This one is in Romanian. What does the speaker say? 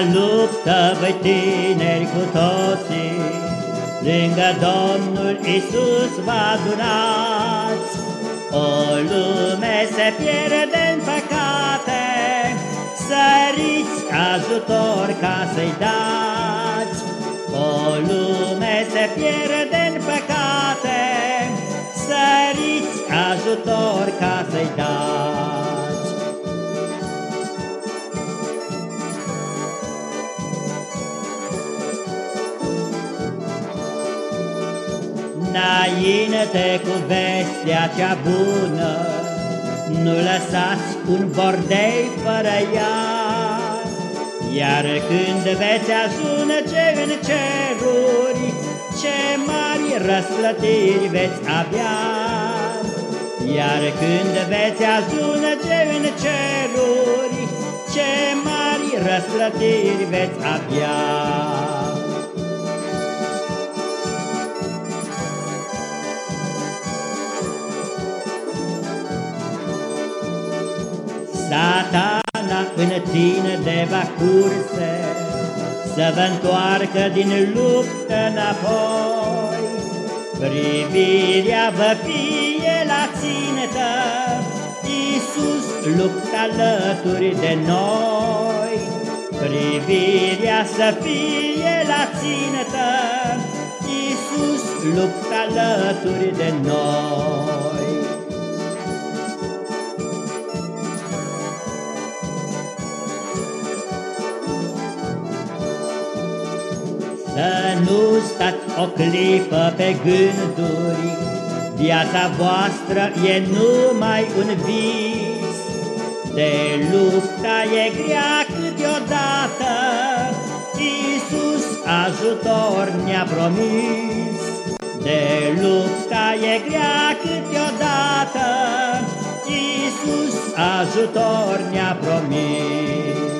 La luptă voi tineri cu toții, Lângă Domnul Isus vă adunați. O lume se pierde în păcate, Săriți ajutor ca să-i dați. O lume se pierde Înainte cu vestea cea bună, Nu lăsați un bordei fără ea. Iar când veți ajunge în ceruri, Ce mari răsplătiri veți avea. Iar când veți ajunge în ceruri, Ce mari răsplătiri veți avea. Satana în tine de va curse, Să vă întoarcă din luptă înapoi. Privirea vă fie la ținetă, Iisus luptă alături de noi. Privirea să fie la ținetă, Iisus luptă alături de noi. Să nu stați o clipă pe gânduri, Viața voastră e numai un vis. De lupta e grea câteodată, Iisus ajutor ne-a promis. De lupta e grea câteodată, Iisus ajutor ne-a promis.